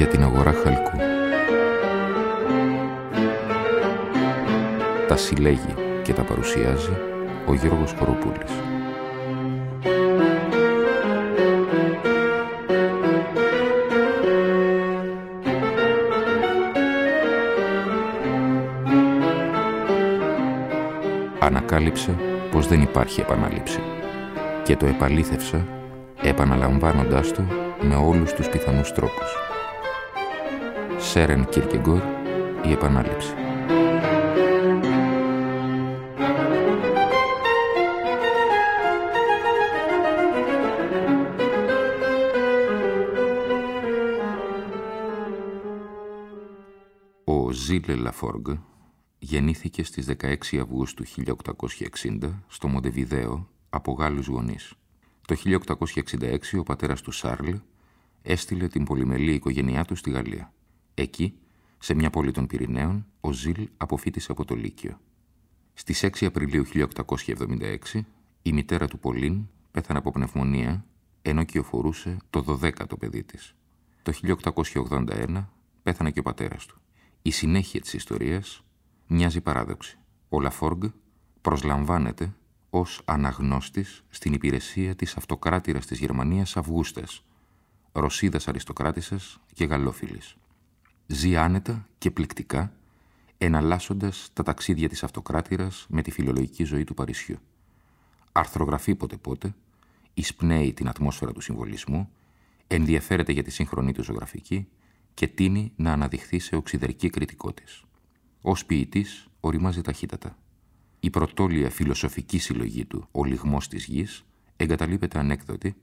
για την αγορά χαλκού. Τα συλλέγει και τα παρουσιάζει ο Γιώργος Κοροπούλης. Ανακάλυψε πως δεν υπάρχει επανάληψη και το επαλήθευσα επαναλαμβάνοντάς το με όλους τους πιθανούς τρόπους. Σέρεν Κίρκεγκορ, η επανάληψη. Ο Ζήλε Λαφόργκ γεννήθηκε στις 16 Αυγούστου 1860 στο Μοντεβιδέο από Γάλλους γονείς. Το 1866 ο πατέρας του Σάρλ έστειλε την πολυμελή οικογένειά του στη Γαλλία. Εκεί, σε μια πόλη των Πυρηναίων, ο Ζήλ αποφύτησε από το Λύκειο. Στις 6 Απριλίου 1876, η μητέρα του Πολύν πέθανε από πνευμονία, ενώ κυοφορούσε το 12ο παιδί της. Το 1881 πέθανε και ο πατέρας του. Η συνέχεια της ιστορίας μοιάζει παράδοξη. Ο Λαφόργκ προσλαμβάνεται ως αναγνώστης στην υπηρεσία της αυτοκράτηρας της Γερμανίας Αυγούστας, Ρωσίδας αριστοκράτησας και γαλλόφιλης. Ζει άνετα και πληκτικά, εναλλάσσοντας τα ταξίδια της αυτοκράτηρας με τη φιλολογική ζωή του Παρισιού. Αρθρογραφεί πότε-πότε, εισπνέει την ατμόσφαιρα του συμβολισμού, ενδιαφέρεται για τη σύγχρονη του ζωγραφική και τίνει να αναδειχθεί σε οξυδερκή κριτικό της. Ως ποιητής οριμάζει ταχύτατα. Η πρωτόλια φιλοσοφική συλλογή του «Ο λιγμός της γης» εγκαταλείπεται ανέκδοτη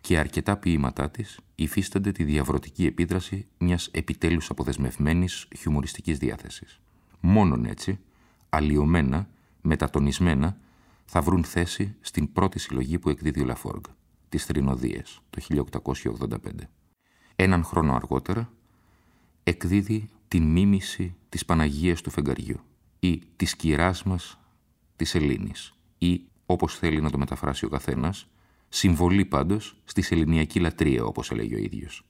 και αρκετά ποίηματά της υφίστανται τη διαβρωτική επίδραση μιας επιτέλους αποδεσμευμένης χιουμοριστικής διάθεσης. Μόνον έτσι, αλλοιωμένα, μετατονισμένα, θα βρουν θέση στην πρώτη συλλογή που εκδίδει ο Λαφόργκ, τις Θρηνοδίες, το 1885. Έναν χρόνο αργότερα, εκδίδει την μίμηση της Παναγίας του Φεγγαριού ή της κυράς μας της Ελλήνης ή, όπως θέλει να το μεταφράσει ο καθένας, συμβολή πάντως στη σεληνιακή λατρεία, όπως έλεγε ο ίδιος.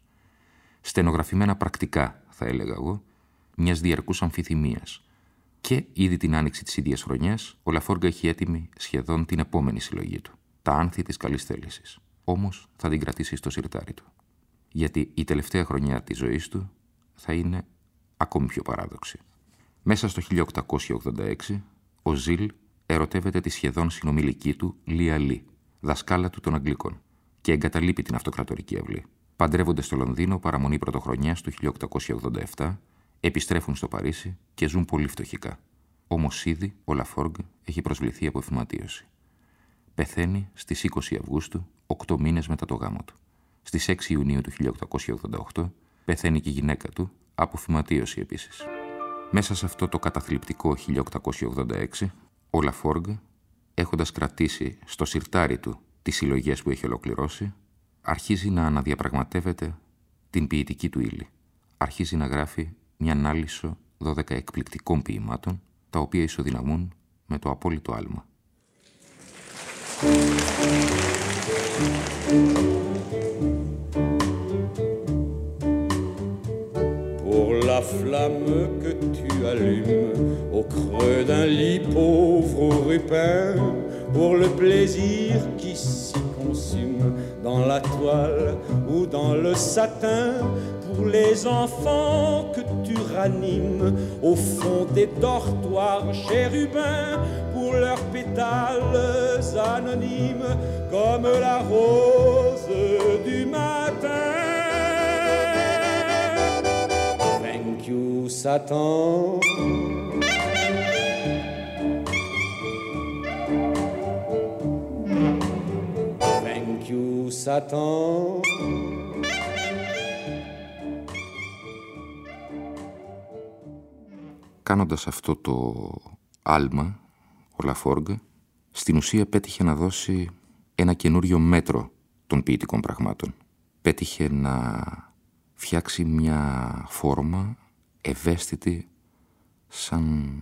Στενογραφημένα πρακτικά, θα έλεγα εγώ, μιας διαρκούς αμφιθυμίας. Και ήδη την άνοιξη της ίδιας χρονιάς, ο Λαφόργκα έχει έτοιμη σχεδόν την επόμενη συλλογή του, τα άνθη της καλής θέλησης. Όμως θα την κρατήσει στο σιρτάρι του. Γιατί η τελευταία χρονιά της ζωής του θα είναι ακόμη πιο παράδοξη. Μέσα στο 1886, ο Ζιλ ερωτεύεται τη σχεδόν συνομιλική του Λία Λί, δασκάλα του των Αγγλικών, και εγκαταλείπει την αυτοκρατορική αυλή. Παντρεύονται στο Λονδίνο παραμονή πρωτοχρονιάς του 1887, επιστρέφουν στο Παρίσι και ζουν πολύ φτωχικά. Όμως ήδη ο Λαφόργκ έχει προσβληθεί από φυματίωση. Πεθαίνει στις 20 Αυγούστου, 8 μήνες μετά το γάμο του. Στις 6 Ιουνίου του 1888 πεθαίνει και η γυναίκα του, από φυματίωση επίσης. Μέσα σε αυτό το καταθλιπτικό 1886, ο Λαφόργκ, έχοντας κρατήσει στο σιρτάρι του τις συλλογές που έχει ολοκληρώσει, αρχίζει να αναδιαπραγματεύεται την ποιητική του ύλη. Αρχίζει να γράφει μια ανάλυσο 12 εκπληκτικών ποιημάτων, τα οποία ισοδυναμούν με το απόλυτο άλμα. Flamme que tu allumes au creux d'un lit pauvre ou rupin, pour le plaisir qui s'y consume dans la toile ou dans le satin, pour les enfants que tu ranimes au fond des dortoirs chérubins, pour leurs pétales anonymes comme la rose du matin. Satan. Thank you, Satan. Κάνοντας αυτό το άλμα, ο Λαφόργκ στην ουσία πέτυχε να δώσει ένα καινούριο μέτρο των ποιητικών πραγμάτων. Πέτυχε να φτιάξει μια φόρμα ευαίσθητη σαν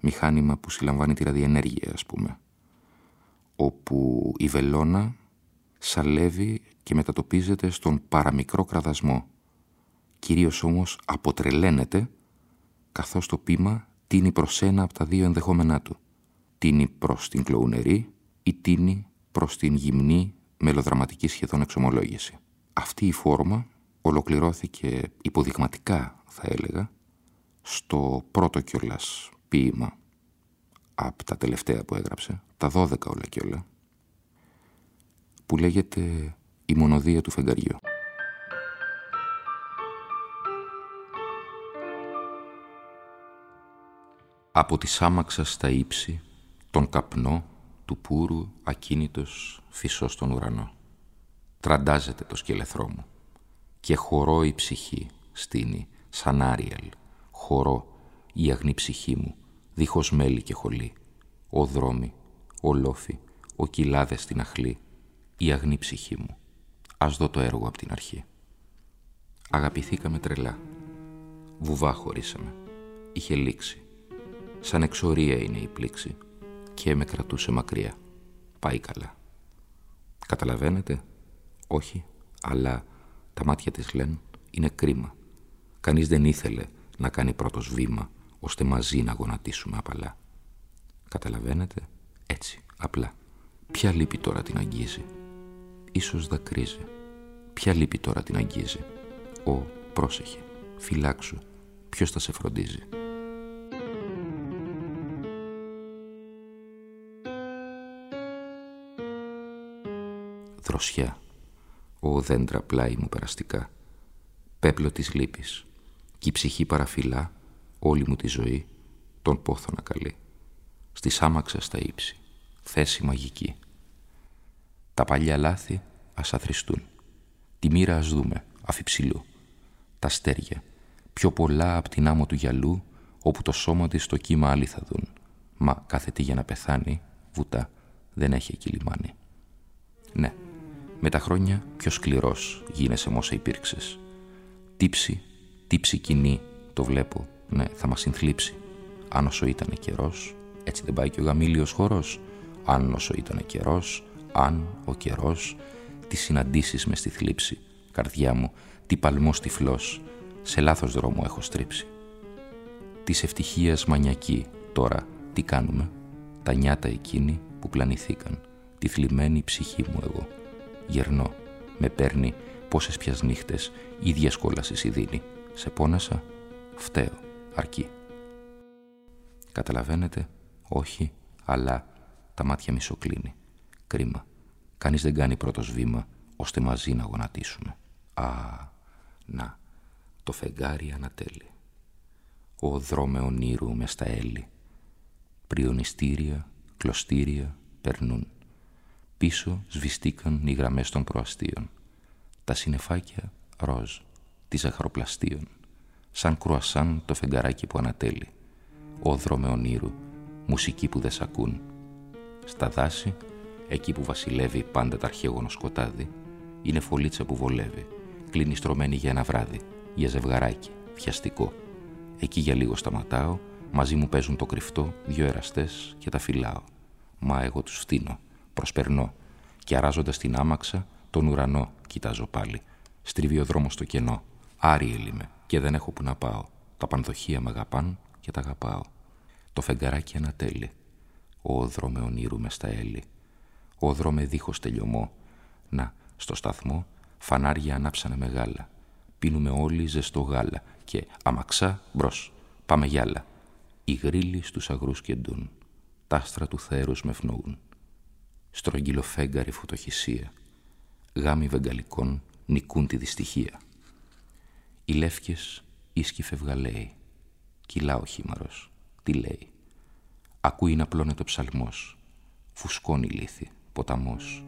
μηχάνημα που συλλαμβάνει τη ραδιενέργεια, ας πούμε, όπου η βελόνα σαλεύει και μετατοπίζεται στον παραμικρό κραδασμό κυρίως όμως αποτρελαίνεται καθώς το πείμα τίνει προς ένα από τα δύο ενδεχόμενά του. Τίνει προς την κλοουνερή ή τίνει προς την γυμνή μελοδραματική σχεδόν εξομολόγηση. Αυτή η φόρμα ολοκληρώθηκε υποδειγματικά, θα έλεγα, στο πρώτο κιόλας ποίημα από τα τελευταία που έγραψε, τα δώδεκα όλα κιόλα, που λέγεται «Η μονοδία του φεγγαριού». Από τη σάμαξα στα ύψη, τον καπνό του πούρου ακίνητος φυσός στον ουρανό. Τραντάζεται το σκελεθρό μου και χωρώ η ψυχή στείνει σαν Άριελ. Χωρώ η αγνή ψυχή μου δίχως μέλη και χολή. Ο δρόμοι, ο λόφι, ο κοιλάδες στην αχλή, η αγνή ψυχή μου. Ας δω το έργο από την αρχή. Αγαπηθήκαμε τρελά. Βουβά χωρίσαμε. Είχε λήξει. Σαν εξορία είναι η πλήξη και με κρατούσε μακριά. Πάει καλά. Καταλαβαίνετε, όχι, αλλά τα μάτια της λένε είναι κρίμα. Κανείς δεν ήθελε να κάνει πρώτος βήμα ώστε μαζί να γονατίσουμε απαλά. Καταλαβαίνετε, έτσι, απλά. Ποια λύπη τώρα την αγγίζει; Ίσως δακρύζει. Ποια λύπη τώρα την αγγίζει; Ω, πρόσεχε, φυλάξου, ποιος θα σε φροντίζει; Δροσιά, ο δέντρα πλάι μου περαστικά, πέπλο της λύπης, κι η ψυχή παραφυλά όλη μου τη ζωή τον πόθο να καλεί. Στη σάμαξα στα ύψη, θέση μαγική. Τα παλιά λάθη ας αθριστούν. Τη μοίρα ας δούμε, αφιψηλού. Τα στέρια, πιο πολλά απ' την άμμο του γυαλού, όπου το σώμα της το κύμα άλλοι θα δουν. Μα κάθε τι για να πεθάνει, βουτά, δεν έχει εκεί λιμάνι. Ναι, με τα χρόνια πιο σκληρός γίνεσαι μόσα υπήρξες. Τύψη, τύψη κοινή, το βλέπω, ναι, θα μας συνθλίψει. Αν όσο ήταν καιρός, έτσι δεν πάει και ο γαμήλιος χορός. Αν όσο ήταν καιρός, αν ο καιρός, τις συναντήσεις μες στη θλίψη. Καρδιά μου, τι παλμός τυφλός, σε λάθος δρόμο έχω στρίψει. Της ευτυχίας μανιακή, τώρα τι κάνουμε. Τα νιάτα εκείνη που πλανηθήκαν, τη θλιμμένη ψυχή μου εγώ. Γερνώ, με παίρνει πόσες πιας νύχτες, ίδια κόλασης η δίνει. Σε πόνασα, φταίω αρκεί. Καταλαβαίνετε, όχι, αλλά τα μάτια μισοκλίνει. Κρίμα. Κανείς δεν κάνει πρώτος βήμα, ώστε μαζί να γονατίσουμε. Α, να, το φεγγάρι ανατέλει. Ο δρόμε ονείρου με στα έλλη. Πριονιστήρια, κλωστήρια περνούν. Πίσω σβηστήκαν οι γραμμές των προαστίων. Τα συνεφάκια ροζ, της ζαχαροπλαστίων σαν κρουασάν το φεγγαράκι που ανατέλει. Όδρο ονείρου, μουσική που δεν σ' ακούν. Στα δάση, εκεί που βασιλεύει πάντα τα αρχαίγωνο σκοτάδι, είναι φωλίτσα που βολεύει, κλείνει στρωμένη για ένα βράδυ, για ζευγαράκι, φιαστικό. Εκεί για λίγο σταματάω, μαζί μου παίζουν το κρυφτό, δύο εραστές και τα φυλάω. Μα εγώ τους φτύνω, προσπερνώ και αράζοντας την άμαξα, τον ουρανό κοιτάζω πάλι. Στριβεί ο δρόμος στο κενό, άριελ είμαι, και δεν έχω που να πάω. Τα πανδοχεία με αγαπάν και τα αγαπάω. Το φεγγαράκι ανατέλει. Ο δρόμε ονείρου μες στα έλλη. Ο δρόμε δίχως τελειωμό. Να, στο σταθμό φανάρια ανάψανε μεγάλα. Πίνουμε όλοι ζεστό γάλα και αμαξά μπρος. Πάμε γυάλα. Οι γρίλοι στους αγρούς κεντούν. Τα άστρα του θέρους με φνοούν. Στρογγυλοφέγγαρη φωτοχυσία. Γάμοι βεγγαλικών νικούν τη δυστυχία. Οι λεύκες ίσκι φευγαλέοι. Κυλά ο χήμαρος. Τι λέει. Ακούει να πλώνεται ο ψαλμός. Φουσκώνει λύθη. Ποταμός.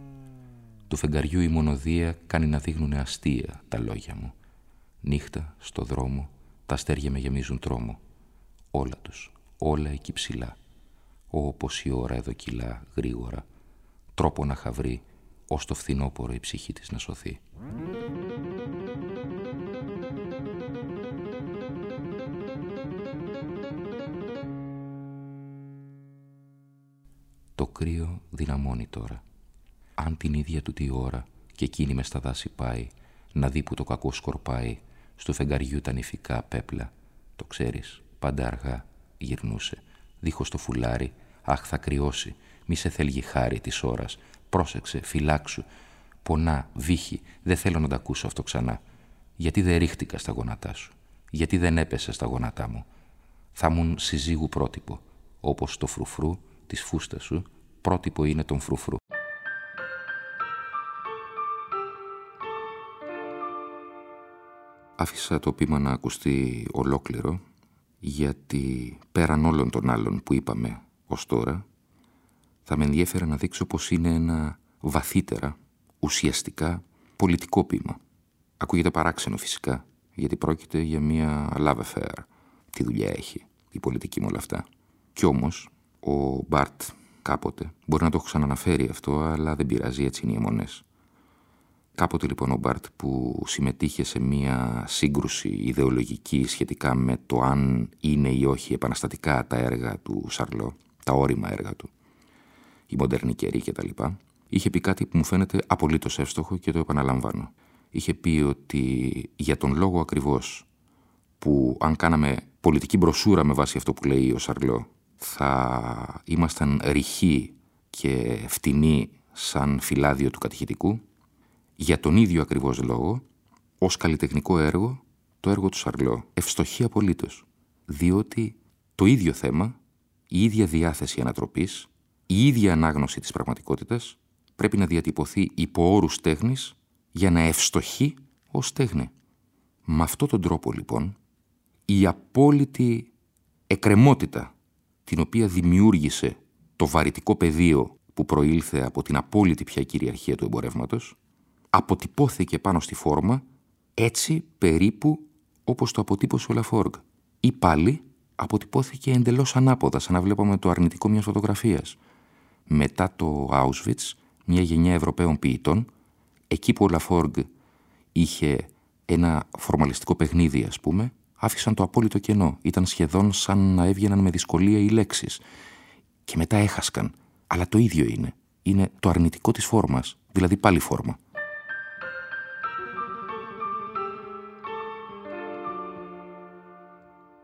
Του φεγγαριού η μονοδία κάνει να δείχνουνε αστεία τα λόγια μου. Νύχτα, στο δρόμο, τα αστέρια με γεμίζουν τρόμο. Όλα τους, όλα εκεί ψηλά. Όπως η ώρα εδώ κυλά, γρήγορα. Τρόπο να χαβρεί, ως το φθινόπορο η ψυχή της να σωθεί. Κρύο δυναμώνει τώρα. Αν την ίδια του τη ώρα και εκείνη μες στα δάση πάει, να δει που το κακό σκορπάει, στο φεγγαριού τα νηφικά πέπλα. Το ξέρεις, πάντα αργά γυρνούσε, δίχως το φουλάρι, αχ θα κρυώσει, μη σε θέλει χάρη της ώρας, πρόσεξε, φυλάξου, πονά, βύχη, δεν θέλω να τα ακούσω αυτό ξανά. Γιατί δεν ρίχτηκα στα γόνατά σου, γιατί δεν έπεσε στα γόνατά μου; Θα ήμουν συζύγου πρότυπο, όπως το φρουφρού της φούστας σου, πρότυπο είναι τον φρουφρού. Άφησα το πείμα να ακουστεί ολόκληρο, γιατί πέραν όλων των άλλων που είπαμε ως τώρα, θα με ενδιέφερε να δείξω πως είναι ένα βαθύτερα, ουσιαστικά, πολιτικό πείμα. Ακούγεται παράξενο φυσικά, γιατί πρόκειται για μια love affair. Τι δουλειά έχει η πολιτική με όλα αυτά. Κι όμως, ο Μπάρτ κάποτε, μπορεί να το έχω ξαναναφέρει αυτό, αλλά δεν πειράζει, έτσι είναι οι αιμονές. Κάποτε λοιπόν ο Μπάρτ που συμμετείχε σε μια σύγκρουση ιδεολογική σχετικά με το αν είναι ή όχι επαναστατικά τα έργα του Σαρλό, τα όρημα έργα του, η μοντερνή καιρή κτλ. Είχε πει κάτι που μου φαίνεται απολύτως εύστοχο και το επαναλαμβάνω. Είχε πει ότι για τον λόγο ακριβώς που αν κάναμε πολιτική μπροσούρα με βάση αυτό που λέει ο Σαρλό θα ήμασταν ρηχοί και φτηνοί σαν φυλάδιο του κατηχητικού, για τον ίδιο ακριβώς λόγο, ως καλλιτεχνικό έργο, το έργο του Σαρλό ευστοχεί απολύτως, διότι το ίδιο θέμα, η ίδια διάθεση ανατροπής, η ίδια ανάγνωση της πραγματικότητας πρέπει να διατυπωθεί υπό όρους τέχνης για να ευστοχεί ως τέχνη. Με αυτόν τον τρόπο λοιπόν, η απόλυτη εκκρεμότητα την οποία δημιούργησε το βαρυτικό πεδίο που προήλθε από την απόλυτη πια κυριαρχία του εμπορεύματος, αποτυπώθηκε πάνω στη φόρμα έτσι περίπου όπως το αποτύπωσε ο Λαφόργκ. Ή πάλι αποτυπώθηκε εντελώς ανάποδα, σαν να βλέπαμε το αρνητικό μιας φωτογραφίας. Μετά το Auschwitz, μια γενιά Ευρωπαίων ποιητών, εκεί που ο Λαφόργκ είχε ένα φορμαλιστικό παιχνίδι, ας πούμε, άφησαν το απόλυτο κενό. Ήταν σχεδόν σαν να έβγαιναν με δυσκολία οι λέξεις. Και μετά έχασκαν. Αλλά το ίδιο είναι. Είναι το αρνητικό της φόρμας, δηλαδή πάλι φόρμα.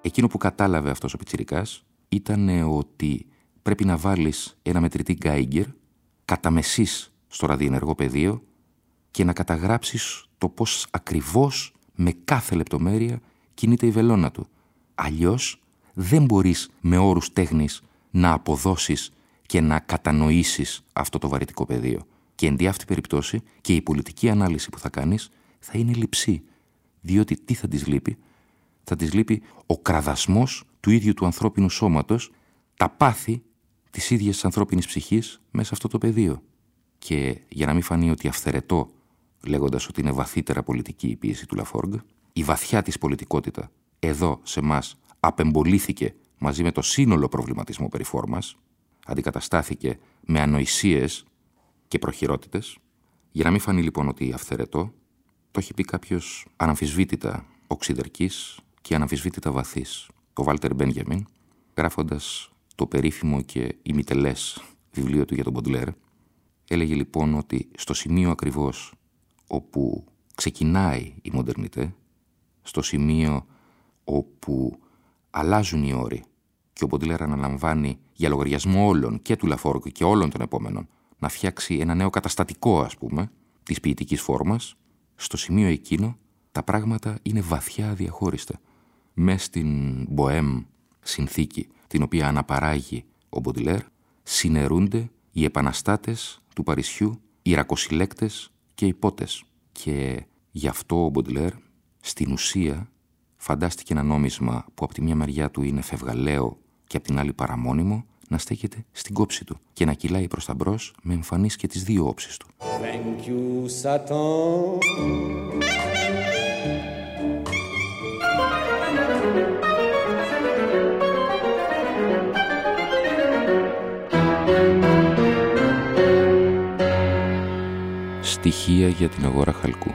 Εκείνο που κατάλαβε αυτός ο πιτσιρικάς ήταν ότι πρέπει να βάλεις ένα μετρητή Γκάιγκερ κατά μεσής στο ραδιενεργό πεδίο και να καταγράψεις το πώς ακριβώς με κάθε λεπτομέρεια κινείται η βελόνα του. Αλλιώς δεν μπορείς με όρους τέχνης να αποδώσεις και να κατανοήσεις αυτό το βαρυτικό πεδίο. Και εν αυτή περιπτώσει και η πολιτική ανάλυση που θα κάνεις θα είναι λειψή. Διότι τι θα της λείπει, θα της λείπει ο κραδασμός του ίδιου του ανθρώπινου σώματος, τα πάθη της ίδιας της ανθρώπινης ψυχής μέσα σε αυτό το πεδίο. Και για να μην φανεί ότι αυθαιρετώ λέγοντας ότι είναι βαθύτερα πολιτική η πίεση του Λαφόργκ, η βαθιά της πολιτικότητα εδώ σε μας απεμπολήθηκε μαζί με το σύνολο προβληματισμό περί φόρμας, αντικαταστάθηκε με ανοησίες και προχειρότητες. Για να μην φανεί λοιπόν ότι αυθαιρετώ, το έχει πει κάποιος αναμφισβήτητα οξυδερκής και αναμφισβήτητα βαθύς, ο Βάλτερ Μπένγεμιν, γράφοντας το περίφημο και ημιτελές βιβλίο του για τον Ποντλέρ, έλεγε λοιπόν ότι στο σημείο ακριβώς όπου ξεκινάει η μοντερνιτέ, στο σημείο όπου αλλάζουν οι όροι και ο Μποντλέρ αναλαμβάνει για λογαριασμό όλων και του Λαφόρκου και όλων των επόμενων να φτιάξει ένα νέο καταστατικό, ας πούμε, της ποιητικής φόρμας, στο σημείο εκείνο τα πράγματα είναι βαθιά αδιαχώριστα. Μες στην Μποέμ συνθήκη, την οποία αναπαράγει ο Μποντιλέρ, συνερούνται οι επαναστάτες του Παρισιού, οι ρακοσυλλέκτες και οι πότες. Και γι' αυτό ο Μποντιλέρ στην ουσία φαντάστηκε ένα νόμισμα που από τη μια μεριά του είναι φευγαλαίο και από την άλλη παραμόνιμο να στέκεται στην κόψη του και να κυλάει προς τα μπρος με εμφανείς και τις δύο όψεις του. Thank you, Satan. Στοιχεία για την αγορά χαλκού.